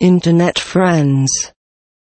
Internet friends.